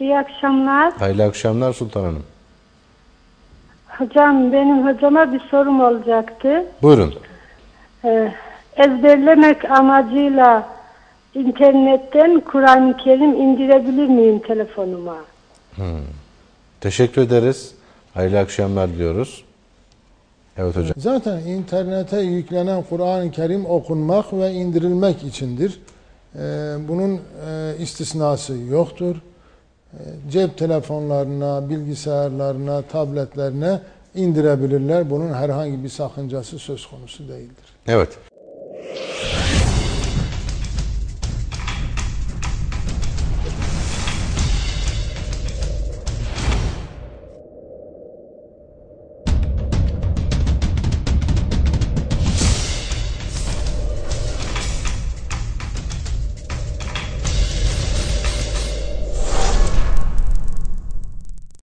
İyi akşamlar. Hayırlı akşamlar Sultan Hanım. Hocam benim hocama bir sorum olacaktı. Buyurun. Ee, ezberlemek amacıyla internetten Kur'an-ı Kerim indirebilir miyim telefonuma? Teşekkür ederiz. Hayırlı akşamlar diliyoruz. Evet hocam. Zaten internete yüklenen Kur'an-ı Kerim okunmak ve indirilmek içindir. Ee, bunun e, istisnası yoktur. Ee, cep telefonlarına, bilgisayarlarına, tabletlerine indirebilirler. Bunun herhangi bir sakıncası söz konusu değildir. Evet.